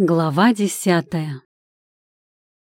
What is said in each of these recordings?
Глава десятая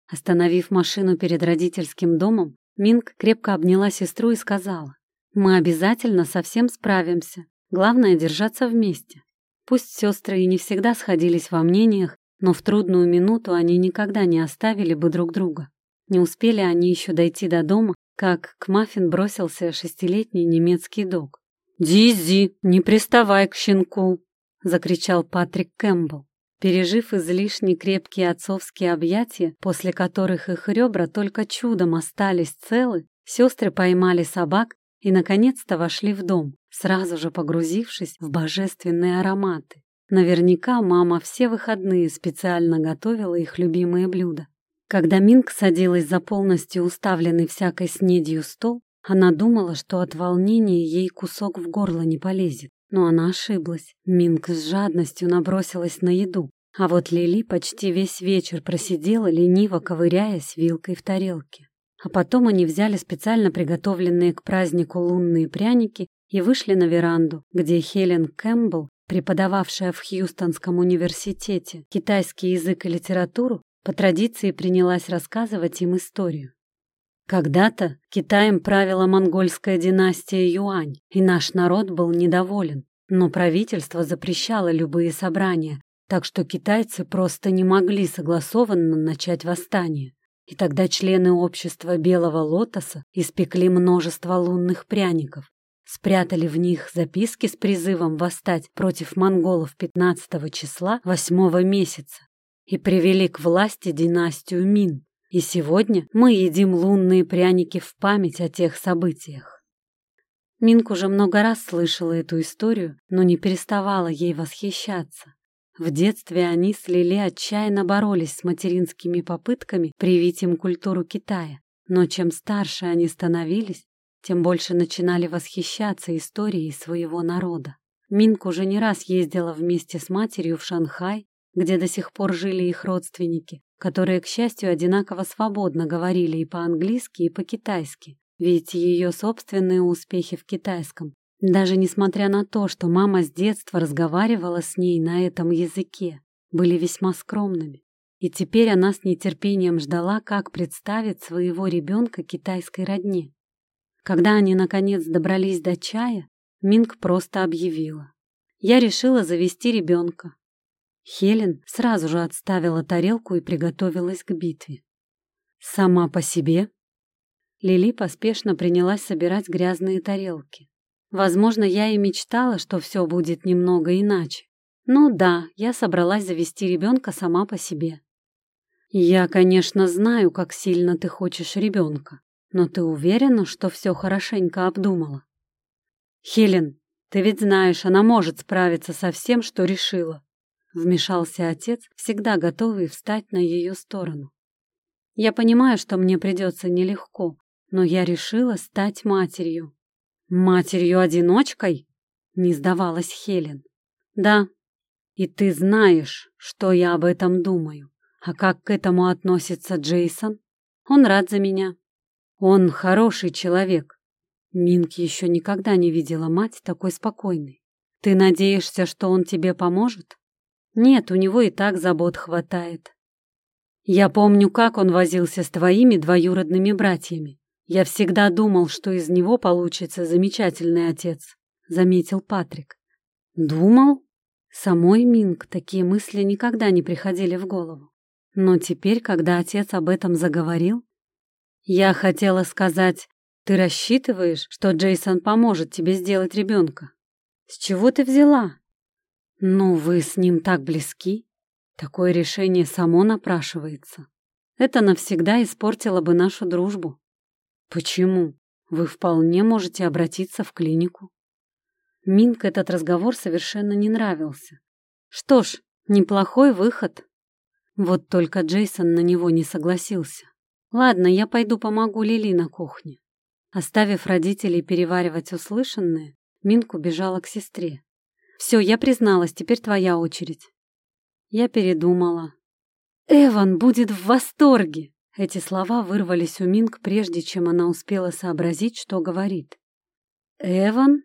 Остановив машину перед родительским домом, Минг крепко обняла сестру и сказала, «Мы обязательно совсем справимся. Главное — держаться вместе». Пусть сестры и не всегда сходились во мнениях, но в трудную минуту они никогда не оставили бы друг друга. Не успели они еще дойти до дома, как к Маффин бросился шестилетний немецкий дог. «Дизи, не приставай к щенку!» — закричал Патрик Кэмпбелл. Пережив излишне крепкие отцовские объятия, после которых их ребра только чудом остались целы, сестры поймали собак и, наконец-то, вошли в дом, сразу же погрузившись в божественные ароматы. Наверняка мама все выходные специально готовила их любимые блюда. Когда Минг садилась за полностью уставленный всякой снедью стол, она думала, что от волнения ей кусок в горло не полезет. Но она ошиблась. Минк с жадностью набросилась на еду, а вот Лили почти весь вечер просидела, лениво ковыряясь вилкой в тарелке. А потом они взяли специально приготовленные к празднику лунные пряники и вышли на веранду, где Хелен Кэмпбелл, преподававшая в Хьюстонском университете китайский язык и литературу, по традиции принялась рассказывать им историю. Когда-то Китаем правила монгольская династия Юань, и наш народ был недоволен. Но правительство запрещало любые собрания, так что китайцы просто не могли согласованно начать восстание. И тогда члены общества Белого Лотоса испекли множество лунных пряников, спрятали в них записки с призывом восстать против монголов 15 числа 8 месяца и привели к власти династию Мин. И сегодня мы едим лунные пряники в память о тех событиях. Минк уже много раз слышала эту историю, но не переставала ей восхищаться. В детстве они с Лили отчаянно боролись с материнскими попытками привить им культуру Китая. Но чем старше они становились, тем больше начинали восхищаться историей своего народа. Минк уже не раз ездила вместе с матерью в Шанхай, где до сих пор жили их родственники, которые, к счастью, одинаково свободно говорили и по-английски, и по-китайски, ведь ее собственные успехи в китайском, даже несмотря на то, что мама с детства разговаривала с ней на этом языке, были весьма скромными. И теперь она с нетерпением ждала, как представит своего ребенка китайской родне. Когда они, наконец, добрались до чая, Минг просто объявила. «Я решила завести ребенка. Хелен сразу же отставила тарелку и приготовилась к битве. «Сама по себе?» Лили поспешно принялась собирать грязные тарелки. Возможно, я и мечтала, что все будет немного иначе. Но да, я собралась завести ребенка сама по себе. Я, конечно, знаю, как сильно ты хочешь ребенка, но ты уверена, что все хорошенько обдумала? Хелен, ты ведь знаешь, она может справиться со всем, что решила. Вмешался отец, всегда готовый встать на ее сторону. Я понимаю, что мне придется нелегко, но я решила стать матерью. Матерью-одиночкой? Не сдавалась Хелен. Да. И ты знаешь, что я об этом думаю. А как к этому относится Джейсон? Он рад за меня. Он хороший человек. Минки еще никогда не видела мать такой спокойной. Ты надеешься, что он тебе поможет? Нет, у него и так забот хватает. Я помню, как он возился с твоими двоюродными братьями. Я всегда думал, что из него получится замечательный отец, заметил Патрик. Думал? Самой Минг такие мысли никогда не приходили в голову. Но теперь, когда отец об этом заговорил, я хотела сказать, ты рассчитываешь, что Джейсон поможет тебе сделать ребенка? С чего ты взяла? «Ну, вы с ним так близки. Такое решение само напрашивается. Это навсегда испортило бы нашу дружбу. Почему? Вы вполне можете обратиться в клинику». Минк этот разговор совершенно не нравился. Что ж, неплохой выход. Вот только Джейсон на него не согласился. Ладно, я пойду помогу Лили на кухне. Оставив родителей переваривать услышанное, Минк убежала к сестре. Все, я призналась, теперь твоя очередь. Я передумала. Эван будет в восторге. Эти слова вырвались у Минг, прежде чем она успела сообразить, что говорит. Эван?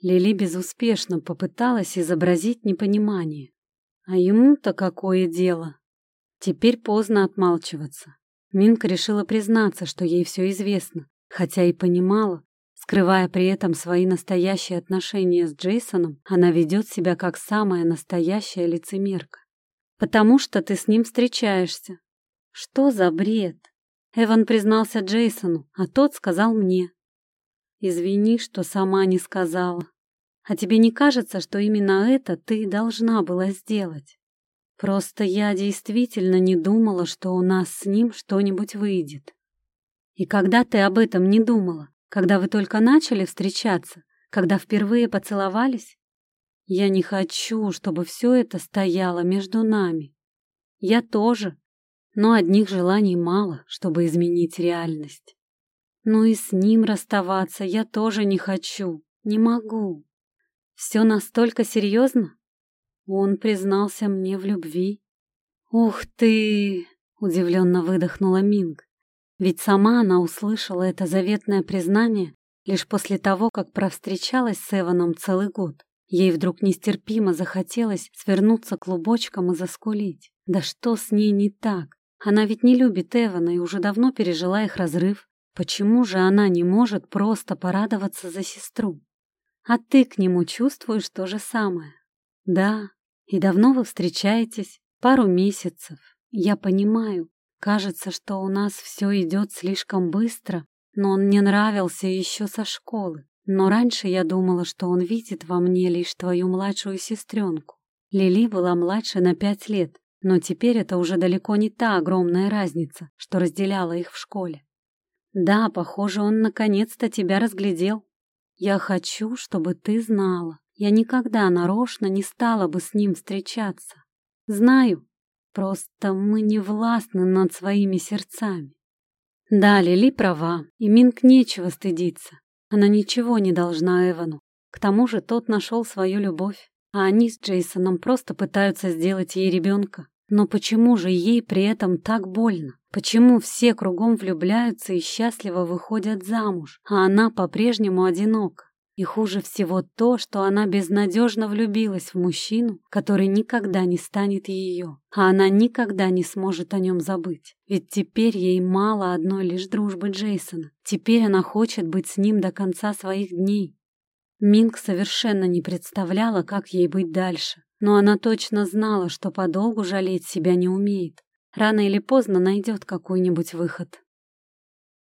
Лили безуспешно попыталась изобразить непонимание. А ему-то какое дело? Теперь поздно отмалчиваться. Минка решила признаться, что ей все известно, хотя и понимала, скрывая при этом свои настоящие отношения с Джейсоном, она ведет себя как самая настоящая лицемерка. «Потому что ты с ним встречаешься». «Что за бред?» Эван признался Джейсону, а тот сказал мне. «Извини, что сама не сказала. А тебе не кажется, что именно это ты должна была сделать?» Просто я действительно не думала, что у нас с ним что-нибудь выйдет. И когда ты об этом не думала? Когда вы только начали встречаться? Когда впервые поцеловались? Я не хочу, чтобы все это стояло между нами. Я тоже, но одних желаний мало, чтобы изменить реальность. Ну и с ним расставаться я тоже не хочу, не могу. Все настолько серьезно? Он признался мне в любви. «Ух ты!» — удивленно выдохнула Минг. Ведь сама она услышала это заветное признание лишь после того, как провстречалась с Эваном целый год. Ей вдруг нестерпимо захотелось свернуться клубочком и заскулить. Да что с ней не так? Она ведь не любит Эвана и уже давно пережила их разрыв. Почему же она не может просто порадоваться за сестру? А ты к нему чувствуешь то же самое. Да, и давно вы встречаетесь? Пару месяцев. Я понимаю. Кажется, что у нас все идет слишком быстро, но он мне нравился еще со школы. Но раньше я думала, что он видит во мне лишь твою младшую сестренку. Лили была младше на пять лет, но теперь это уже далеко не та огромная разница, что разделяла их в школе. Да, похоже, он наконец-то тебя разглядел. Я хочу, чтобы ты знала, я никогда нарочно не стала бы с ним встречаться. Знаю, просто мы не властны над своими сердцами. Да, Лили права, и Минк нечего стыдиться. Она ничего не должна Эвану. К тому же тот нашел свою любовь, а они с Джейсоном просто пытаются сделать ей ребенка. Но почему же ей при этом так больно? Почему все кругом влюбляются и счастливо выходят замуж, а она по-прежнему одинока? И хуже всего то, что она безнадежно влюбилась в мужчину, который никогда не станет ее, а она никогда не сможет о нем забыть. Ведь теперь ей мало одной лишь дружбы Джейсона. Теперь она хочет быть с ним до конца своих дней. Минг совершенно не представляла, как ей быть дальше, но она точно знала, что подолгу жалеть себя не умеет. Рано или поздно найдет какой-нибудь выход.